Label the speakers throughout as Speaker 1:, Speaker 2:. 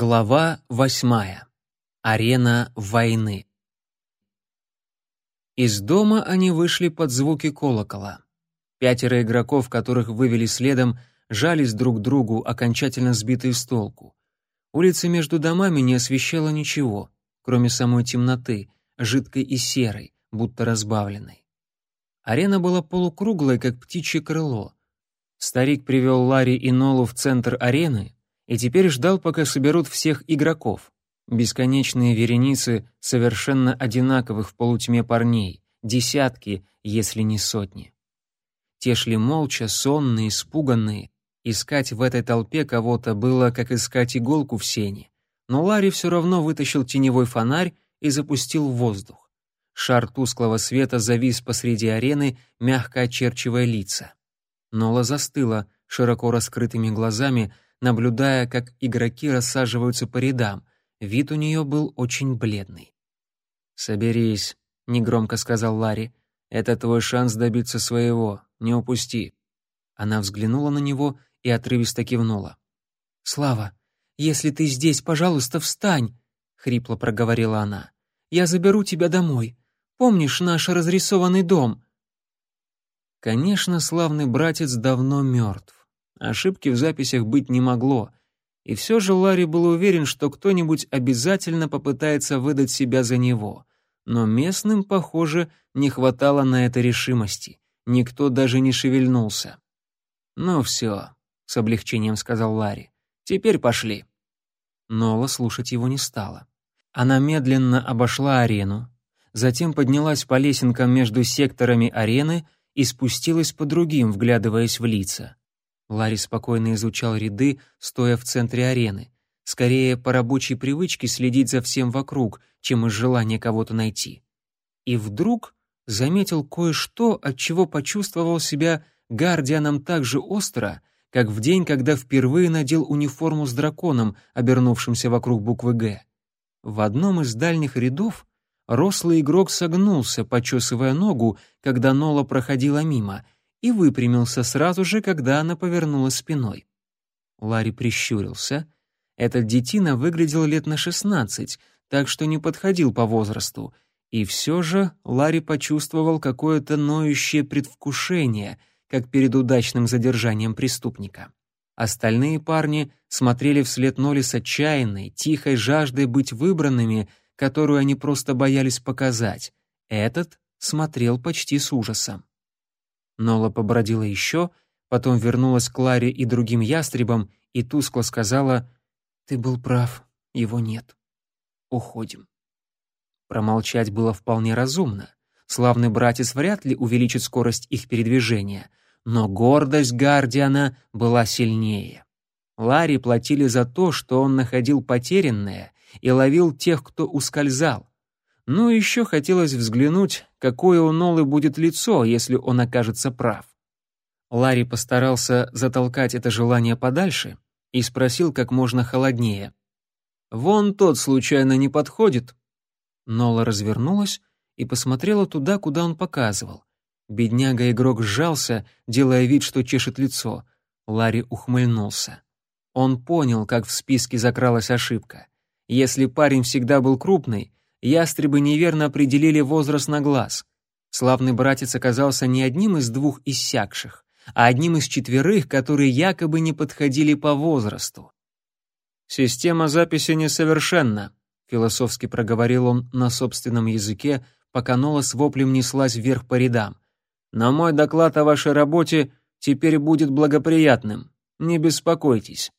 Speaker 1: Глава восьмая. Арена войны. Из дома они вышли под звуки колокола. Пятеро игроков, которых вывели следом, жались друг другу, окончательно сбитые с толку. Улица между домами не освещала ничего, кроме самой темноты, жидкой и серой, будто разбавленной. Арена была полукруглой, как птичье крыло. Старик привел Ларри и Нолу в центр арены, и теперь ждал, пока соберут всех игроков. Бесконечные вереницы совершенно одинаковых в полутьме парней, десятки, если не сотни. Те шли молча, сонные, испуганные. Искать в этой толпе кого-то было, как искать иголку в сене. Но Ларри все равно вытащил теневой фонарь и запустил в воздух. Шар тусклого света завис посреди арены, мягко очерчивая лица. Нола застыла, широко раскрытыми глазами, наблюдая, как игроки рассаживаются по рядам. Вид у нее был очень бледный. «Соберись», — негромко сказал Ларри. «Это твой шанс добиться своего. Не упусти». Она взглянула на него и отрывисто кивнула. «Слава, если ты здесь, пожалуйста, встань», — хрипло проговорила она. «Я заберу тебя домой. Помнишь наш разрисованный дом?» Конечно, славный братец давно мертв. Ошибки в записях быть не могло. И все же Ларри был уверен, что кто-нибудь обязательно попытается выдать себя за него. Но местным, похоже, не хватало на это решимости. Никто даже не шевельнулся. «Ну все», — с облегчением сказал Ларри. «Теперь пошли». Нола слушать его не стала. Она медленно обошла арену, затем поднялась по лесенкам между секторами арены и спустилась по другим, вглядываясь в лица. Ларри спокойно изучал ряды, стоя в центре арены. Скорее по рабочей привычке следить за всем вокруг, чем из желания кого-то найти. И вдруг заметил кое-что, от чего почувствовал себя гардианом так же остро, как в день, когда впервые надел униформу с драконом, обернувшимся вокруг буквы «Г». В одном из дальних рядов рослый игрок согнулся, почесывая ногу, когда Нола проходила мимо — и выпрямился сразу же, когда она повернулась спиной. Ларри прищурился. Этот детина выглядел лет на шестнадцать, так что не подходил по возрасту. И все же Ларри почувствовал какое-то ноющее предвкушение, как перед удачным задержанием преступника. Остальные парни смотрели вслед Ноли с отчаянной, тихой жаждой быть выбранными, которую они просто боялись показать. Этот смотрел почти с ужасом. Нола побродила еще, потом вернулась к Ларе и другим ястребам и тускло сказала «Ты был прав, его нет. Уходим». Промолчать было вполне разумно. Славный братец вряд ли увеличит скорость их передвижения, но гордость Гардиана была сильнее. Ларри платили за то, что он находил потерянное и ловил тех, кто ускользал. Ну, еще хотелось взглянуть, какое у Нолы будет лицо, если он окажется прав. Ларри постарался затолкать это желание подальше и спросил как можно холоднее. «Вон тот случайно не подходит?» Нола развернулась и посмотрела туда, куда он показывал. Бедняга-игрок сжался, делая вид, что чешет лицо. Ларри ухмыльнулся. Он понял, как в списке закралась ошибка. Если парень всегда был крупный, ястребы неверно определили возраст на глаз. Славный братец оказался не одним из двух иссякших, а одним из четверых, которые якобы не подходили по возрасту. «Система записи несовершенна», — философски проговорил он на собственном языке, пока Нола с воплем неслась вверх по рядам. «Но мой доклад о вашей работе теперь будет благоприятным. Не беспокойтесь».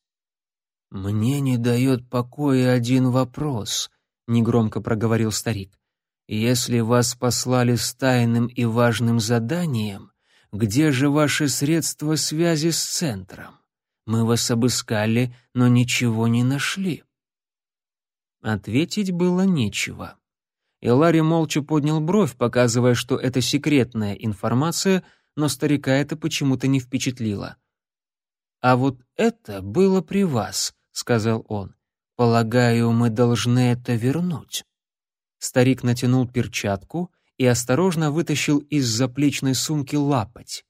Speaker 1: «Мне не дает покоя один вопрос», негромко проговорил старик. Если вас послали с тайным и важным заданием, где же ваши средства связи с центром? Мы вас обыскали, но ничего не нашли. Ответить было нечего. И Ларри молча поднял бровь, показывая, что это секретная информация, но старика это почему-то не впечатлило. «А вот это было при вас», — сказал он. Полагаю, мы должны это вернуть. Старик натянул перчатку и осторожно вытащил из заплечной сумки лапоть.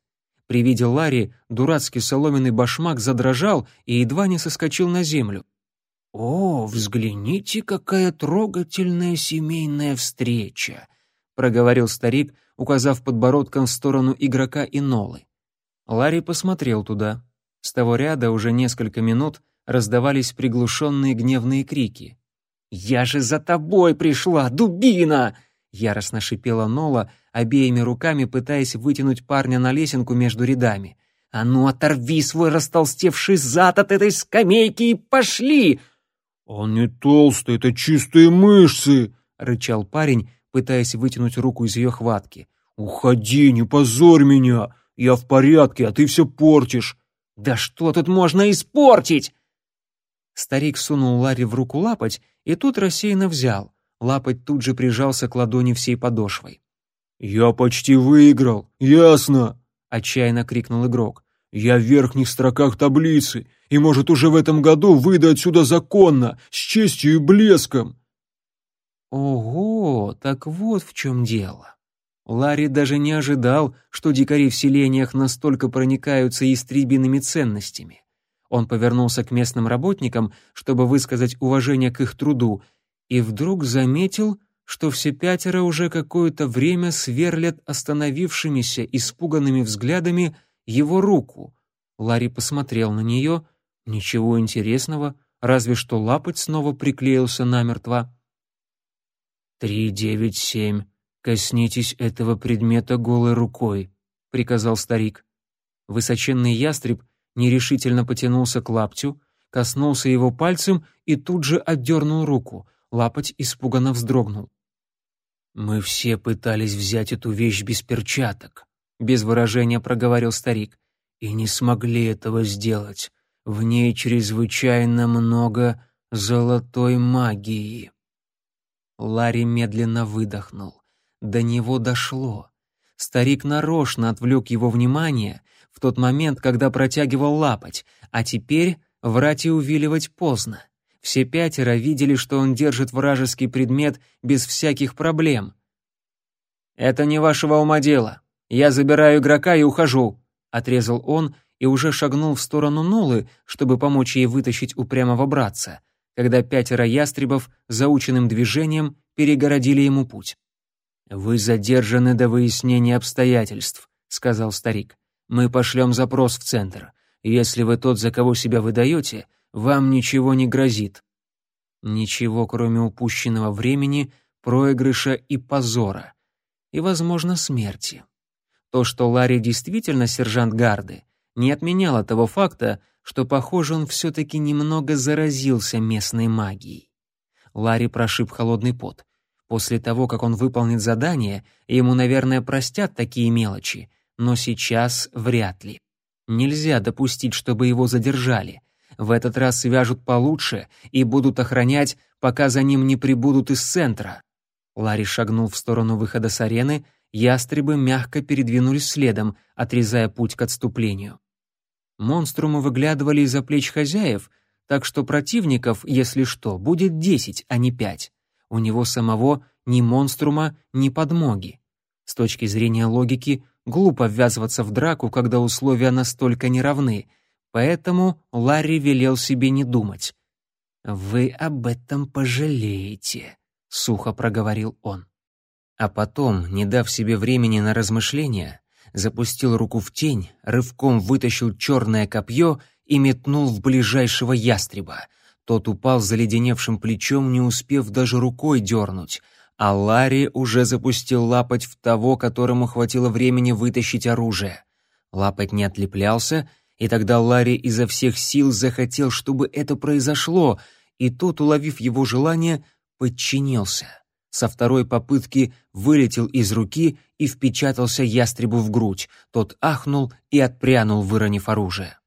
Speaker 1: При виде Ларри дурацкий соломенный башмак задрожал и едва не соскочил на землю. «О, взгляните, какая трогательная семейная встреча!» — проговорил старик, указав подбородком в сторону игрока и Нолы. Ларри посмотрел туда. С того ряда уже несколько минут раздавались приглушенные гневные крики. «Я же за тобой пришла, дубина!» Яростно шипела Нола, обеими руками пытаясь вытянуть парня на лесенку между рядами. «А ну, оторви свой растолстевший зад от этой скамейки и пошли!»
Speaker 2: «Он не толстый, это чистые мышцы!» — рычал парень, пытаясь вытянуть руку из ее хватки. «Уходи, не позорь меня! Я в порядке, а ты все портишь!»
Speaker 1: «Да что тут можно испортить?» Старик сунул Ларри в руку лапоть, и тут рассеянно взял. Лапоть тут же прижался к ладони всей подошвой.
Speaker 2: «Я почти выиграл, ясно!»
Speaker 1: — отчаянно крикнул игрок.
Speaker 2: «Я в верхних строках таблицы, и, может, уже в этом году выйду отсюда законно, с честью и блеском!»
Speaker 1: Ого, так вот в чем дело. Ларри даже не ожидал, что дикари в селениях настолько проникаются истребиными ценностями. Он повернулся к местным работникам, чтобы высказать уважение к их труду, и вдруг заметил, что все пятеро уже какое-то время сверлят остановившимися, испуганными взглядами его руку. Ларри посмотрел на нее. Ничего интересного, разве что лапоть снова приклеился намертво. «Три, девять, семь. Коснитесь этого предмета голой рукой», — приказал старик. Высоченный ястреб нерешительно потянулся к лаптю, коснулся его пальцем и тут же отдернул руку — Лапоть испуганно вздрогнул. «Мы все пытались взять эту вещь без перчаток», — без выражения проговорил старик, «и не смогли этого сделать. В ней чрезвычайно много золотой магии». Ларри медленно выдохнул. До него дошло. Старик нарочно отвлек его внимание в тот момент, когда протягивал лапоть, а теперь врать и увиливать поздно. Все пятеро видели, что он держит вражеский предмет без всяких проблем. «Это не вашего ума дело. Я забираю игрока и ухожу», — отрезал он и уже шагнул в сторону Нолы, чтобы помочь ей вытащить упрямого братца, когда пятеро ястребов заученным движением перегородили ему путь. «Вы задержаны до выяснения обстоятельств», — сказал старик. «Мы пошлем запрос в центр. Если вы тот, за кого себя выдаете, вам ничего не грозит. Ничего, кроме упущенного времени, проигрыша и позора. И, возможно, смерти. То, что Ларри действительно сержант гарды, не отменяло того факта, что, похоже, он все-таки немного заразился местной магией. Ларри прошиб холодный пот. После того, как он выполнит задание, ему, наверное, простят такие мелочи, но сейчас вряд ли. Нельзя допустить, чтобы его задержали. В этот раз свяжут получше и будут охранять, пока за ним не прибудут из центра. Ларри шагнул в сторону выхода с арены, ястребы мягко передвинулись следом, отрезая путь к отступлению. Монструмы выглядывали из-за плеч хозяев, так что противников, если что, будет десять, а не пять. У него самого ни монструма, ни подмоги. С точки зрения логики, глупо ввязываться в драку, когда условия настолько неравны — Поэтому Ларри велел себе не думать. «Вы об этом пожалеете», — сухо проговорил он. А потом, не дав себе времени на размышления, запустил руку в тень, рывком вытащил черное копье и метнул в ближайшего ястреба. Тот упал заледеневшим плечом, не успев даже рукой дернуть, а Ларри уже запустил лапоть в того, которому хватило времени вытащить оружие. Лапоть не отлеплялся и тогда Ларри изо всех сил захотел, чтобы это произошло, и тот, уловив его желание, подчинился. Со второй попытки вылетел из руки и впечатался ястребу в грудь. Тот ахнул и отпрянул, выронив оружие.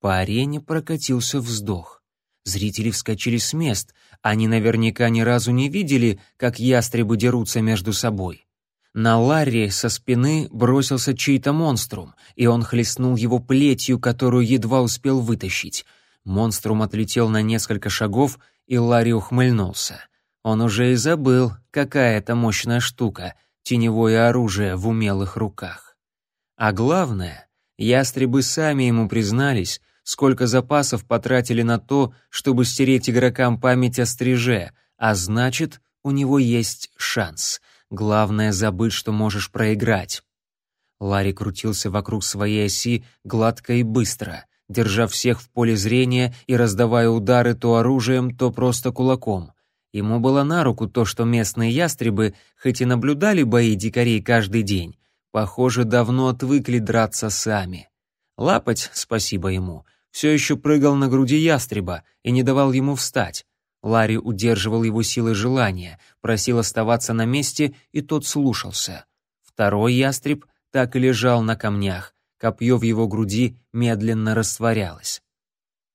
Speaker 1: По арене прокатился вздох. Зрители вскочили с мест. Они наверняка ни разу не видели, как ястребы дерутся между собой. На Ларри со спины бросился чей-то монструм, и он хлестнул его плетью, которую едва успел вытащить. Монструм отлетел на несколько шагов, и Ларри ухмыльнулся. Он уже и забыл, какая это мощная штука — теневое оружие в умелых руках. А главное, ястребы сами ему признались, сколько запасов потратили на то, чтобы стереть игрокам память о стриж, а значит, у него есть шанс. Главное забыть, что можешь проиграть. Ларри крутился вокруг своей оси гладко и быстро, держа всех в поле зрения и раздавая удары то оружием, то просто кулаком. Ему было на руку то, что местные ястребы, хоть и наблюдали бои дикарей каждый день, похоже, давно отвыкли драться сами. Лапоть, спасибо ему, все еще прыгал на груди ястреба и не давал ему встать. Ларри удерживал его силой желания, просил оставаться на месте, и тот слушался. Второй ястреб так и лежал на камнях, копье в его груди медленно растворялось.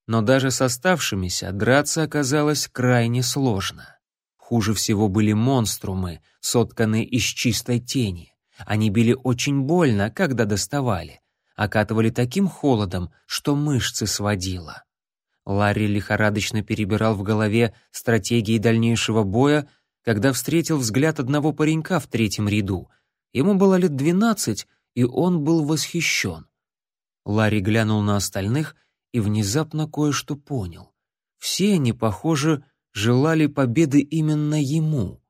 Speaker 1: Но даже с оставшимися драться оказалось крайне сложно. Хуже всего были монструмы, сотканные из чистой тени. Они били очень больно, когда доставали, окатывали таким холодом, что мышцы сводило. Ларри лихорадочно перебирал в голове стратегии дальнейшего боя, когда встретил взгляд одного паренька в третьем ряду. Ему было лет двенадцать, и он был восхищен. Ларри глянул на остальных и внезапно кое-что понял. Все они, похоже, желали победы именно ему.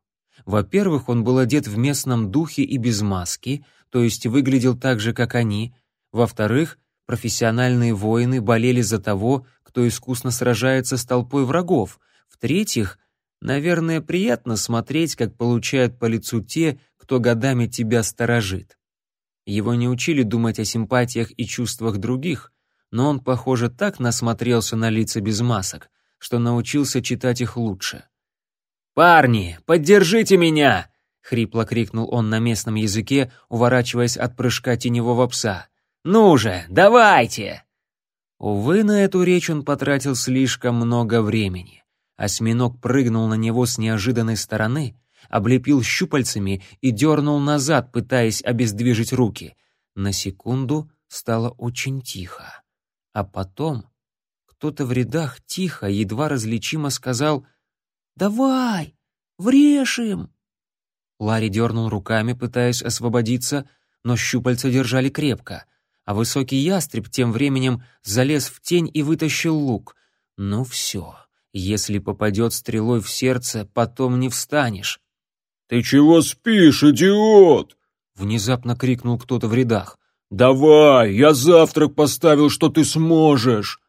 Speaker 1: Во-первых, он был одет в местном духе и без маски, то есть выглядел так же, как они. Во-вторых, профессиональные воины болели за того, кто искусно сражается с толпой врагов. В-третьих, наверное, приятно смотреть, как получают по лицу те, кто годами тебя сторожит. Его не учили думать о симпатиях и чувствах других, но он, похоже, так насмотрелся на лица без масок, что научился читать их лучше. «Парни, поддержите меня!» — хрипло крикнул он на местном языке, уворачиваясь от прыжка теневого пса. «Ну же, давайте!» Увы, на эту речь он потратил слишком много времени. Осьминог прыгнул на него с неожиданной стороны, облепил щупальцами и дернул назад, пытаясь обездвижить руки. На секунду стало очень тихо. А потом кто-то в рядах тихо, едва различимо сказал «Давай, врежь им!» Ларри дернул руками, пытаясь освободиться, но щупальца держали крепко — а высокий ястреб тем временем залез в тень и вытащил лук. Ну все, если попадет стрелой в сердце, потом не встанешь.
Speaker 2: «Ты чего спишь, идиот?»
Speaker 1: — внезапно крикнул кто-то в рядах.
Speaker 2: «Давай, я завтрак поставил, что ты сможешь!»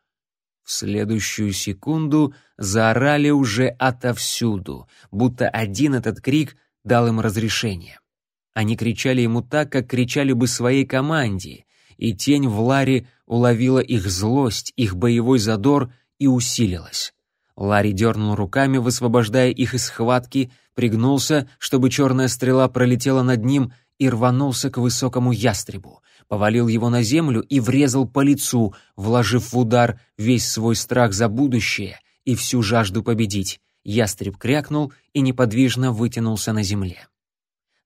Speaker 1: В следующую секунду заорали уже отовсюду, будто один этот крик дал им разрешение. Они кричали ему так, как кричали бы своей команде, и тень в Ларе уловила их злость, их боевой задор и усилилась. Ларри дернул руками, высвобождая их из схватки, пригнулся, чтобы черная стрела пролетела над ним, и рванулся к высокому ястребу, повалил его на землю и врезал по лицу, вложив в удар весь свой страх за будущее и всю жажду победить. Ястреб крякнул и неподвижно вытянулся на земле.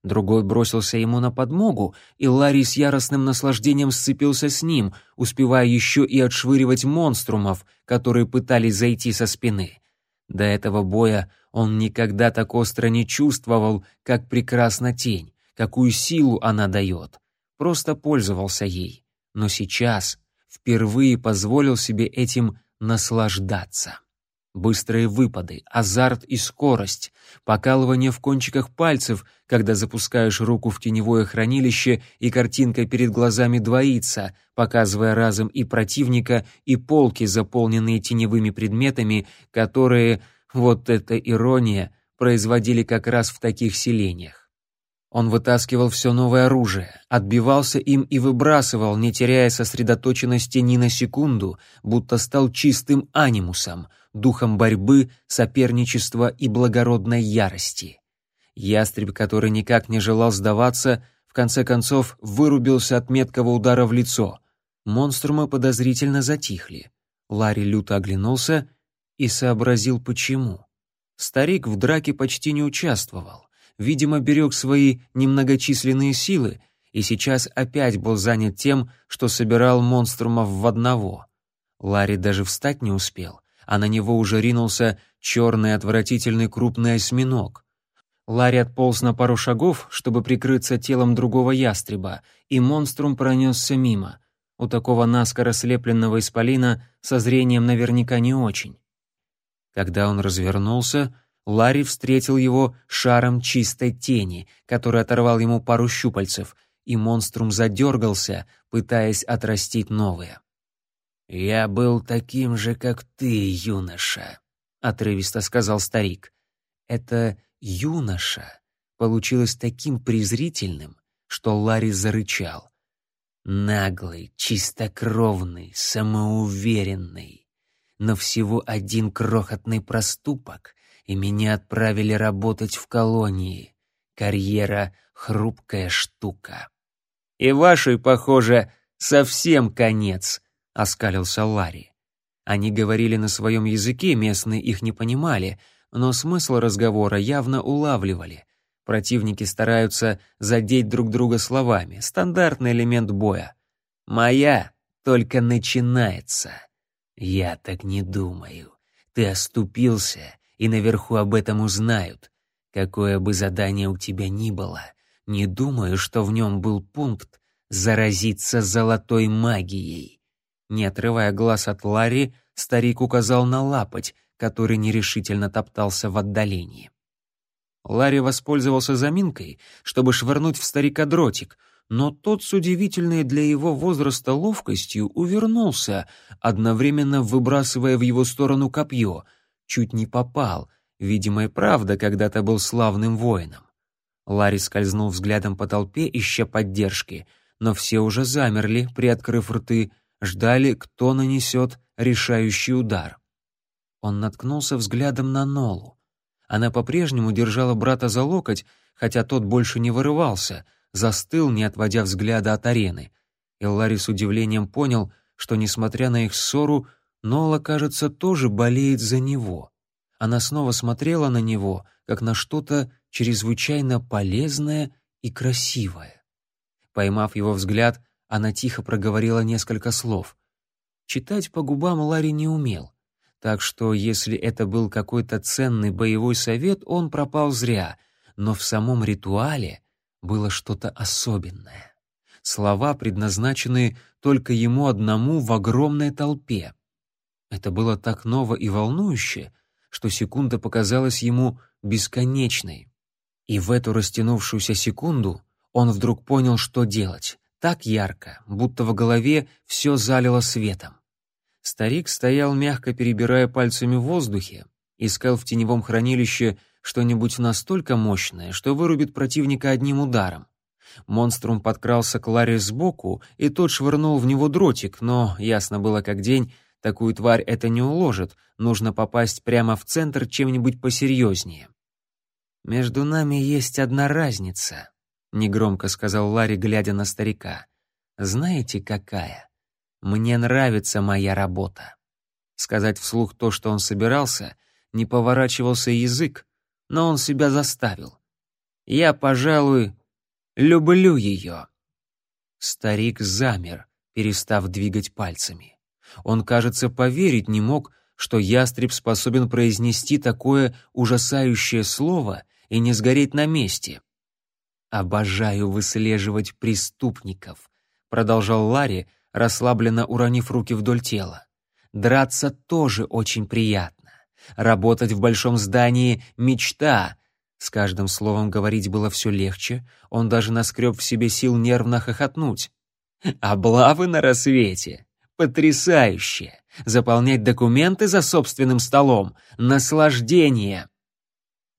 Speaker 1: Другой бросился ему на подмогу, и Ларри с яростным наслаждением сцепился с ним, успевая еще и отшвыривать монструмов, которые пытались зайти со спины. До этого боя он никогда так остро не чувствовал, как прекрасна тень, какую силу она дает. Просто пользовался ей. Но сейчас впервые позволил себе этим наслаждаться. Быстрые выпады, азарт и скорость, покалывание в кончиках пальцев, когда запускаешь руку в теневое хранилище и картинка перед глазами двоится, показывая разом и противника, и полки, заполненные теневыми предметами, которые, вот эта ирония, производили как раз в таких селениях. Он вытаскивал все новое оружие, отбивался им и выбрасывал, не теряя сосредоточенности ни на секунду, будто стал чистым анимусом, духом борьбы, соперничества и благородной ярости. Ястреб, который никак не желал сдаваться, в конце концов вырубился от меткого удара в лицо. Монструмы подозрительно затихли. Ларри люто оглянулся и сообразил, почему. Старик в драке почти не участвовал видимо, берег свои немногочисленные силы и сейчас опять был занят тем, что собирал монструмов в одного. Ларри даже встать не успел, а на него уже ринулся черный отвратительный крупный осьминог. Ларри отполз на пару шагов, чтобы прикрыться телом другого ястреба, и монструм пронесся мимо. У такого наскоро слепленного исполина со зрением наверняка не очень. Когда он развернулся, Ларри встретил его шаром чистой тени, который оторвал ему пару щупальцев, и монструм задергался, пытаясь отрастить новые. «Я был таким же, как ты, юноша», — отрывисто сказал старик. Это «юноша» получилось таким презрительным, что Ларри зарычал. Наглый, чистокровный, самоуверенный. Но всего один крохотный проступок, и меня отправили работать в колонии. Карьера — хрупкая штука. «И вашей, похоже, совсем конец», — оскалился Ларри. Они говорили на своем языке, местные их не понимали, но смысл разговора явно улавливали. Противники стараются задеть друг друга словами, стандартный элемент боя. «Моя только начинается». «Я так не думаю. Ты оступился, и наверху об этом узнают. Какое бы задание у тебя ни было, не думаю, что в нем был пункт «заразиться золотой магией». Не отрывая глаз от Ларри, старик указал на лапоть, который нерешительно топтался в отдалении. Ларри воспользовался заминкой, чтобы швырнуть в старика дротик, но тот с удивительной для его возраста ловкостью увернулся, одновременно выбрасывая в его сторону копье. Чуть не попал, видимо и правда когда-то был славным воином. Ларри скользнул взглядом по толпе, ища поддержки, но все уже замерли, приоткрыв рты, ждали, кто нанесет решающий удар. Он наткнулся взглядом на Нолу. Она по-прежнему держала брата за локоть, хотя тот больше не вырывался, застыл, не отводя взгляда от арены. И Ларри с удивлением понял, что, несмотря на их ссору, Нола, кажется, тоже болеет за него. Она снова смотрела на него, как на что-то чрезвычайно полезное и красивое. Поймав его взгляд, она тихо проговорила несколько слов. Читать по губам Ларри не умел. Так что, если это был какой-то ценный боевой совет, он пропал зря, но в самом ритуале было что-то особенное. Слова, предназначенные только ему одному в огромной толпе. Это было так ново и волнующе, что секунда показалась ему бесконечной. И в эту растянувшуюся секунду он вдруг понял, что делать. Так ярко, будто в голове все залило светом. Старик стоял, мягко перебирая пальцами в воздухе, искал в теневом хранилище что-нибудь настолько мощное, что вырубит противника одним ударом. Монструм подкрался к Ларе сбоку, и тот швырнул в него дротик, но, ясно было как день, такую тварь это не уложит, нужно попасть прямо в центр чем-нибудь посерьезнее. «Между нами есть одна разница», — негромко сказал Ларри, глядя на старика. «Знаете, какая?» Мне нравится моя работа. Сказать вслух то, что он собирался, не поворачивался язык, но он себя заставил. Я, пожалуй, люблю ее. Старик замер, перестав двигать пальцами. Он, кажется, поверить не мог, что ястреб способен произнести такое ужасающее слово и не сгореть на месте. «Обожаю выслеживать преступников», — продолжал Ларри, расслабленно уронив руки вдоль тела. Драться тоже очень приятно. Работать в большом здании — мечта. С каждым словом говорить было все легче, он даже наскреб в себе сил нервно хохотнуть. Облавы на рассвете. Потрясающе! Заполнять документы за собственным столом. Наслаждение!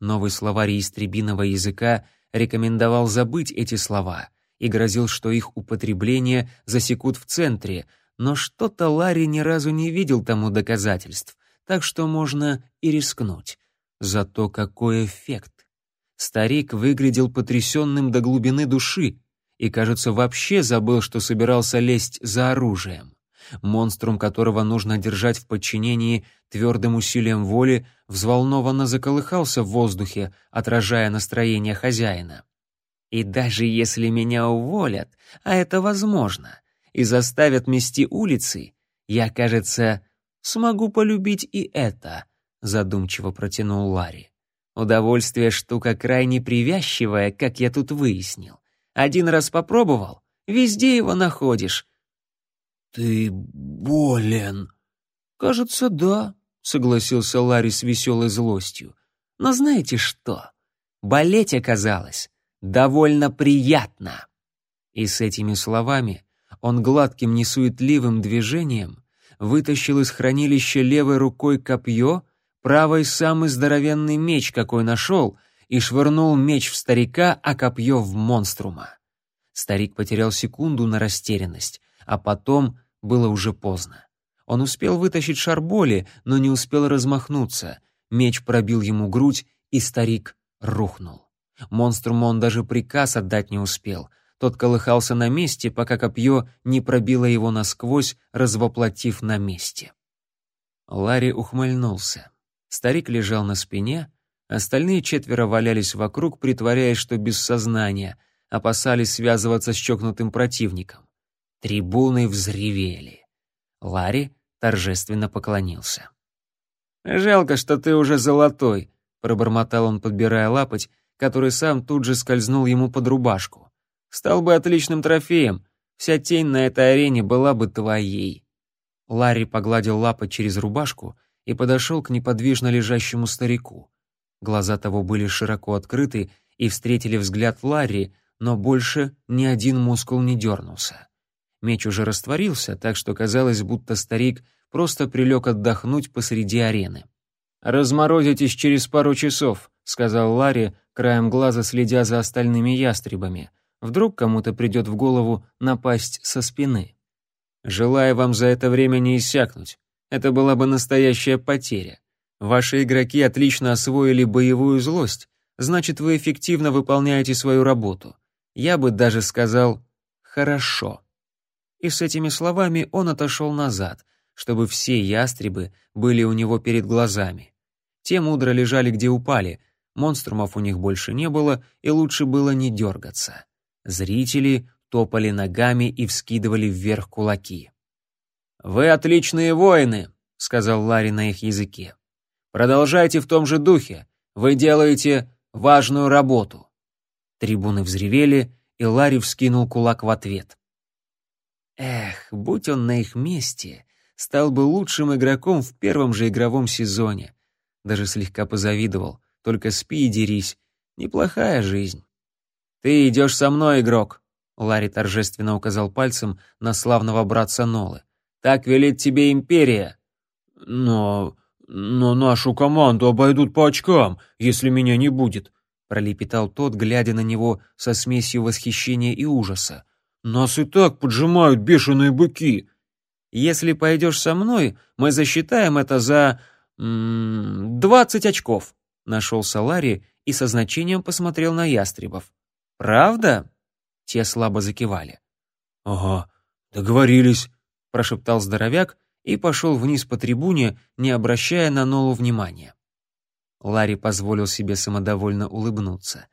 Speaker 1: Новый словарь истребиного языка рекомендовал забыть эти слова — и грозил, что их употребление засекут в центре, но что-то Ларри ни разу не видел тому доказательств, так что можно и рискнуть. Зато какой эффект! Старик выглядел потрясенным до глубины души и, кажется, вообще забыл, что собирался лезть за оружием. Монструм, которого нужно держать в подчинении твердым усилием воли, взволнованно заколыхался в воздухе, отражая настроение хозяина. И даже если меня уволят, а это возможно, и заставят мести улицы, я, кажется, смогу полюбить и это, задумчиво протянул Ларри. Удовольствие штука крайне привязчивая, как я тут выяснил. Один раз попробовал, везде его находишь.
Speaker 2: «Ты болен?»
Speaker 1: «Кажется, да», — согласился Ларри с веселой злостью. «Но знаете что? Болеть оказалось довольно приятно». И с этими словами он гладким несуетливым движением вытащил из хранилища левой рукой копье, правой самый здоровенный меч, какой нашел, и швырнул меч в старика, а копье в монструма. Старик потерял секунду на растерянность, а потом было уже поздно. Он успел вытащить шар боли, но не успел размахнуться. Меч пробил ему грудь, и старик рухнул. Монструму он даже приказ отдать не успел. Тот колыхался на месте, пока копье не пробило его насквозь, развоплотив на месте. Ларри ухмыльнулся. Старик лежал на спине, остальные четверо валялись вокруг, притворяясь, что без сознания, опасались связываться с чокнутым противником. Трибуны взревели. Ларри торжественно поклонился. «Жалко, что ты уже золотой», — пробормотал он, подбирая лапоть, который сам тут же скользнул ему под рубашку. «Стал бы отличным трофеем. Вся тень на этой арене была бы твоей». Ларри погладил лапоть через рубашку и подошел к неподвижно лежащему старику. Глаза того были широко открыты и встретили взгляд Ларри, но больше ни один мускул не дернулся. Меч уже растворился, так что казалось, будто старик просто прилег отдохнуть посреди арены. «Разморозитесь через пару часов», — сказал Ларри, краем глаза следя за остальными ястребами. Вдруг кому-то придет в голову напасть со спины. «Желаю вам за это время не иссякнуть. Это была бы настоящая потеря. Ваши игроки отлично освоили боевую злость, значит, вы эффективно выполняете свою работу. Я бы даже сказал «хорошо». И с этими словами он отошел назад, чтобы все ястребы были у него перед глазами. Те мудро лежали, где упали, монструмов у них больше не было, и лучше было не дергаться. Зрители топали ногами и вскидывали вверх кулаки. «Вы отличные воины», — сказал Ларри на их языке. «Продолжайте в том же духе. Вы делаете важную работу». Трибуны взревели, и Ларри вскинул кулак в ответ. Эх, будь он на их месте, стал бы лучшим игроком в первом же игровом сезоне. Даже слегка позавидовал. Только спи и дерись. Неплохая жизнь. «Ты идешь со мной, игрок», — Ларри торжественно указал пальцем на славного братца Нолы. «Так велит тебе Империя».
Speaker 2: «Но... но нашу команду обойдут по очкам, если меня не будет», — пролепетал тот, глядя на него со смесью восхищения и ужаса. «Нас и так поджимают бешеные быки».
Speaker 1: «Если пойдешь со мной, мы засчитаем это за... двадцать очков», — нашелся Ларри и со значением посмотрел на ястребов. «Правда?» — те слабо закивали.
Speaker 2: «Ага, договорились», —
Speaker 1: прошептал здоровяк и пошел вниз по трибуне, не обращая на Нолу внимания. Ларри позволил себе самодовольно улыбнуться.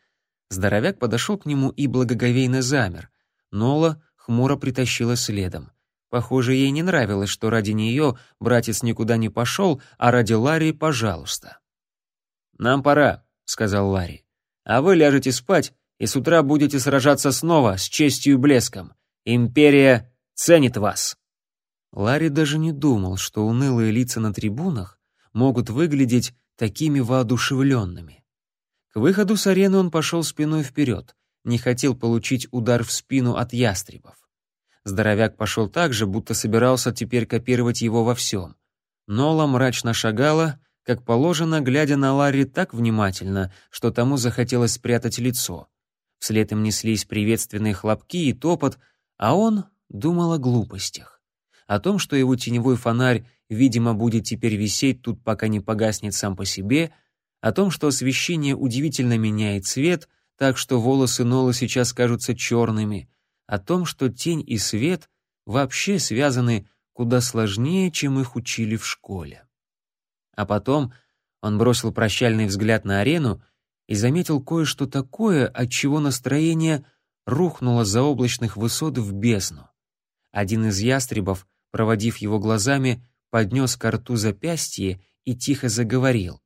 Speaker 1: Здоровяк подошел к нему и благоговейно замер — Нола хмуро притащила следом. Похоже, ей не нравилось, что ради нее братец никуда не пошел, а ради Ларри — пожалуйста. «Нам пора», — сказал Ларри. «А вы ляжете спать и с утра будете сражаться снова с честью и блеском. Империя ценит вас». Ларри даже не думал, что унылые лица на трибунах могут выглядеть такими воодушевленными. К выходу с арены он пошел спиной вперед, не хотел получить удар в спину от ястребов. Здоровяк пошел так же, будто собирался теперь копировать его во всем. Нола мрачно шагала, как положено, глядя на Ларри так внимательно, что тому захотелось спрятать лицо. Вслед им неслись приветственные хлопки и топот, а он думал о глупостях. О том, что его теневой фонарь, видимо, будет теперь висеть тут, пока не погаснет сам по себе, о том, что освещение удивительно меняет цвет — так что волосы Нолы сейчас кажутся черными, о том, что тень и свет вообще связаны куда сложнее, чем их учили в школе. А потом он бросил прощальный взгляд на арену и заметил кое-что такое, от чего настроение рухнуло за облачных высот в бездну. Один из ястребов, проводив его глазами, поднес к рту запястье и тихо заговорил.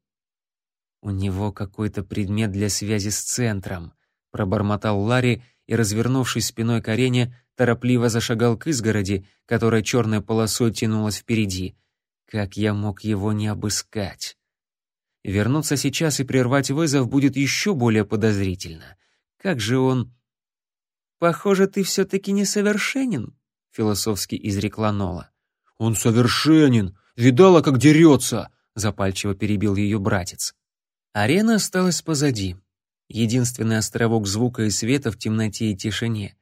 Speaker 1: «У него какой-то предмет для связи с центром», — пробормотал Ларри и, развернувшись спиной к арене, торопливо зашагал к изгороди, которая черной полосой тянулась впереди. Как я мог его не обыскать? Вернуться сейчас и прервать вызов будет еще более подозрительно. Как же он... «Похоже, ты все-таки несовершенен», — философски изрекла Нола.
Speaker 2: «Он совершенен! Видала, как дерется!» — запальчиво перебил ее братец.
Speaker 1: Арена осталась позади. Единственный островок звука и света в темноте и тишине.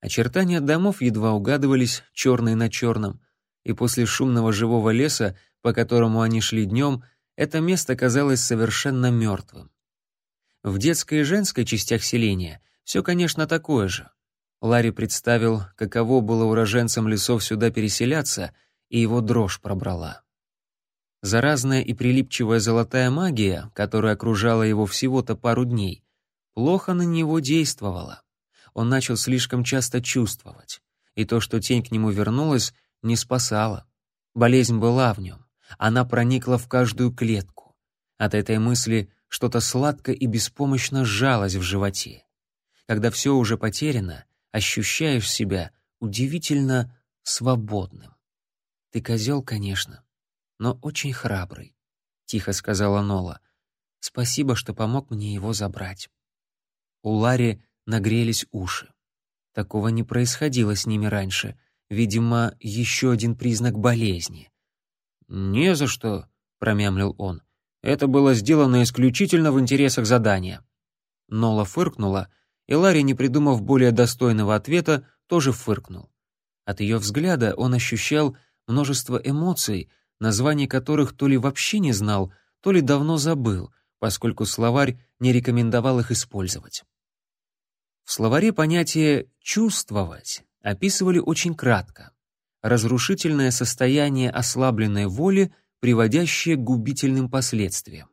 Speaker 1: Очертания домов едва угадывались, черные на черном, и после шумного живого леса, по которому они шли днем, это место казалось совершенно мертвым. В детской и женской частях селения все, конечно, такое же. Ларри представил, каково было уроженцам лесов сюда переселяться, и его дрожь пробрала. Заразная и прилипчивая золотая магия, которая окружала его всего-то пару дней, плохо на него действовала. Он начал слишком часто чувствовать, и то, что тень к нему вернулась, не спасало. Болезнь была в нем. Она проникла в каждую клетку. От этой мысли что-то сладко и беспомощно сжалось в животе. Когда все уже потеряно, ощущаешь себя удивительно свободным. Ты козел, конечно, но очень храбрый, — тихо сказала Нола. Спасибо, что помог мне его забрать. У Ларри нагрелись уши. Такого не происходило с ними раньше. Видимо, еще один признак болезни.
Speaker 2: «Не за что», — промямлил он. «Это было сделано исключительно в интересах задания».
Speaker 1: Нола фыркнула, и Ларри, не придумав более достойного ответа, тоже фыркнул. От ее взгляда он ощущал множество эмоций, названий которых то ли вообще не знал, то ли давно забыл, поскольку словарь не рекомендовал их использовать. В словаре понятие «чувствовать» описывали очень кратко разрушительное состояние ослабленной воли, приводящее к губительным последствиям.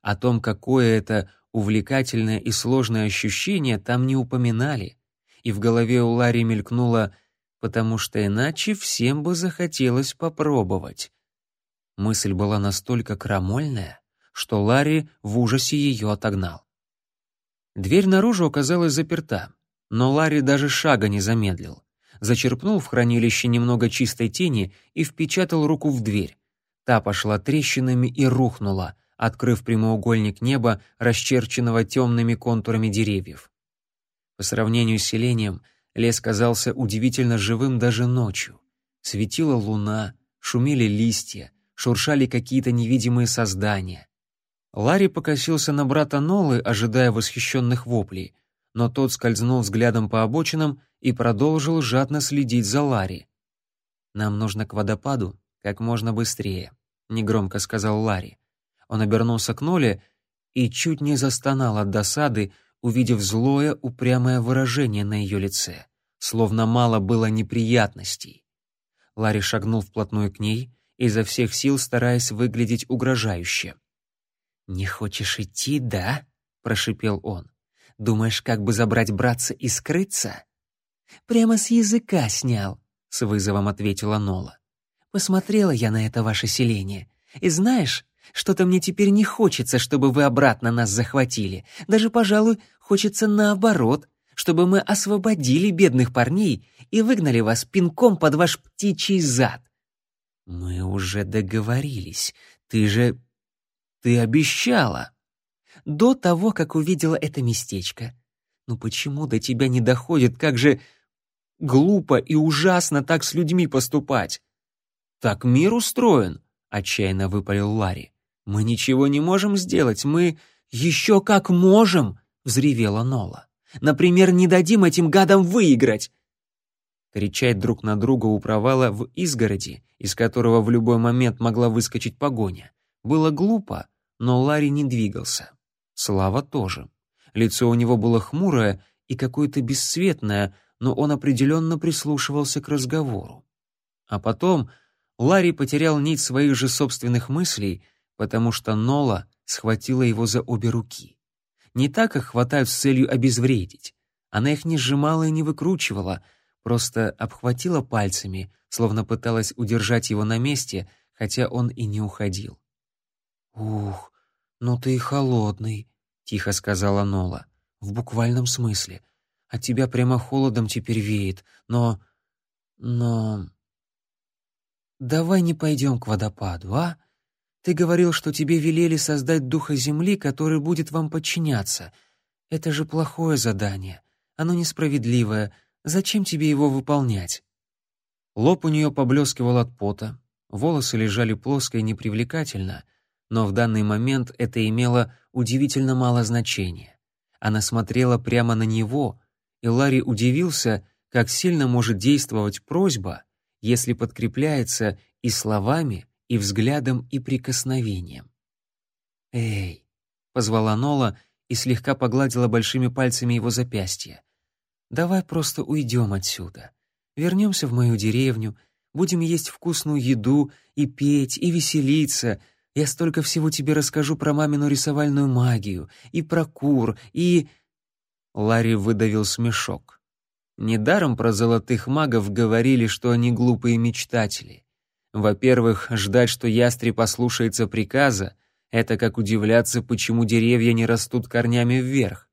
Speaker 1: О том, какое это увлекательное и сложное ощущение, там не упоминали, и в голове у Ларри мелькнуло «потому что иначе всем бы захотелось попробовать». Мысль была настолько крамольная, что Ларри в ужасе ее отогнал. Дверь наружу оказалась заперта, но Ларри даже шага не замедлил зачерпнул в хранилище немного чистой тени и впечатал руку в дверь. Та пошла трещинами и рухнула, открыв прямоугольник неба, расчерченного темными контурами деревьев. По сравнению с селением, лес казался удивительно живым даже ночью. Светила луна, шумели листья, шуршали какие-то невидимые создания. Ларри покосился на брата Нолы, ожидая восхищенных воплей, но тот скользнул взглядом по обочинам и продолжил жадно следить за Ларри. «Нам нужно к водопаду как можно быстрее», — негромко сказал Ларри. Он обернулся к Ноле и чуть не застонал от досады, увидев злое, упрямое выражение на ее лице, словно мало было неприятностей. Ларри шагнул вплотную к ней, изо всех сил стараясь выглядеть угрожающе. «Не хочешь идти, да?» — прошипел он. «Думаешь, как бы забрать братца и скрыться?» «Прямо с языка снял», — с вызовом ответила Нола. «Посмотрела я на это ваше селение. И знаешь, что-то мне теперь не хочется, чтобы вы обратно нас захватили. Даже, пожалуй, хочется наоборот, чтобы мы освободили бедных парней и выгнали вас пинком под ваш птичий зад». «Мы уже договорились. Ты же... ты обещала!» «До того, как увидела это местечко. Ну почему до тебя не доходит, как же Глупо и ужасно так с людьми поступать. Так мир устроен, отчаянно выпалил Ларри. Мы ничего не можем сделать, мы еще как можем, взревела Нола. Например, не дадим этим гадам выиграть. Кричать друг на друга у провала в изгороди, из которого в любой момент могла выскочить погоня, было глупо, но Ларри не двигался. Слава тоже. Лицо у него было хмурое и какое-то бесцветное, но он определенно прислушивался к разговору. А потом Ларри потерял нить своих же собственных мыслей, потому что Нола схватила его за обе руки. Не так их хватают с целью обезвредить. Она их не сжимала и не выкручивала, просто обхватила пальцами, словно пыталась удержать его на месте, хотя он и не уходил. «Ух, ну ты и холодный», — тихо сказала Нола. «В буквальном смысле. От тебя прямо холодом теперь веет, но... но... Давай не пойдем к водопаду, а? Ты говорил, что тебе велели создать духа земли, который будет вам подчиняться. Это же плохое задание. Оно несправедливое. Зачем тебе его выполнять?»
Speaker 2: Лоб у нее поблескивал от пота, волосы лежали плоско и непривлекательно, но в данный момент это имело удивительно мало значения. Она смотрела прямо на него, и Ларри удивился, как сильно может действовать просьба, если подкрепляется и словами, и взглядом, и прикосновением.
Speaker 1: «Эй!» — позвала Нола и слегка погладила большими пальцами его запястье. «Давай просто уйдем отсюда. Вернемся в мою деревню, будем есть вкусную еду и петь, и веселиться. Я столько всего тебе расскажу про мамину рисовальную магию, и про кур, и...»
Speaker 2: Ларри выдавил смешок. Недаром про золотых магов говорили, что они глупые мечтатели. Во-первых, ждать, что ястреб послушается приказа, это как удивляться, почему деревья не растут корнями вверх.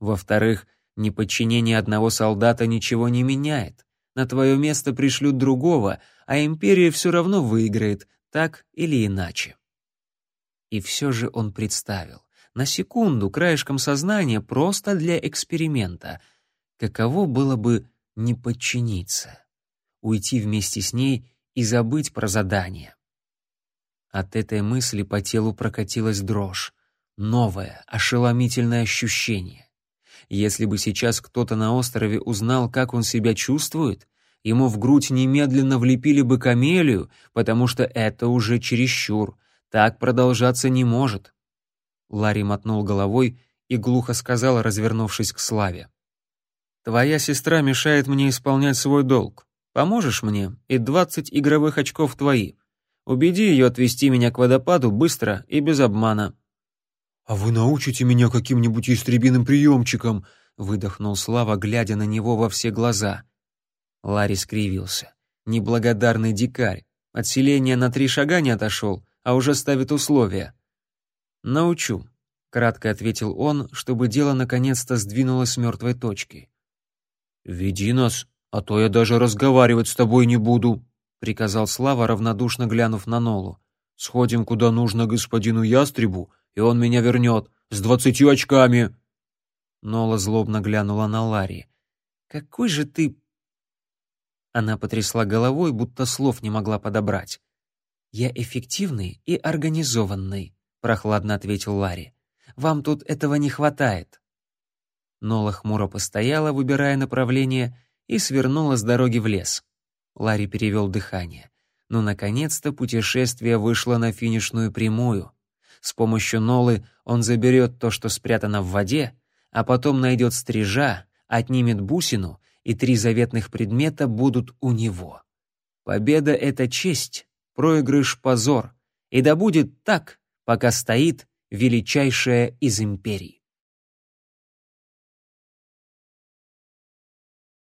Speaker 2: Во-вторых, неподчинение одного солдата ничего не меняет. На твое место пришлют другого, а империя все равно выиграет, так или иначе. И все же он представил, на секунду, краешком сознания, просто для эксперимента, каково было бы не подчиниться, уйти вместе с ней и забыть про задание. От этой мысли по телу прокатилась дрожь. Новое, ошеломительное ощущение. Если бы сейчас кто-то на острове узнал, как он себя чувствует, ему в грудь немедленно влепили бы камелию, потому что это уже чересчур. Так продолжаться не может. Ларри мотнул головой и глухо сказал, развернувшись к Славе. «Твоя сестра мешает мне исполнять свой долг. Поможешь мне, и двадцать игровых очков твои. Убеди ее отвести меня к водопаду быстро и без обмана».
Speaker 3: «А вы научите меня каким-нибудь истребиным приемчиком?» — выдохнул Слава, глядя на него во все глаза.
Speaker 2: Ларри скривился. «Неблагодарный дикарь. От селения на три шага не отошел, а уже ставит условия». «Научу», — кратко ответил он, чтобы дело наконец-то сдвинулось с мертвой точки.
Speaker 3: «Веди нас «А то я даже разговаривать с тобой не буду», — приказал Слава, равнодушно глянув на Нолу. «Сходим куда нужно господину Ястребу, и он меня вернет, с двадцатью очками».
Speaker 2: Нола злобно глянула на Ларри. «Какой же ты...» Она потрясла головой, будто слов не могла подобрать. «Я эффективный и организованный», — прохладно ответил Ларри. «Вам тут этого не хватает». Нола хмуро постояла, выбирая направление, и свернула с дороги в лес. Ларри перевел дыхание. Но, наконец-то, путешествие вышло на финишную прямую. С помощью Нолы он заберет то, что спрятано в воде, а потом найдет стрижа, отнимет бусину, и три заветных предмета будут у него. Победа — это честь, проигрыш — позор, и да будет так, пока стоит величайшая из империй.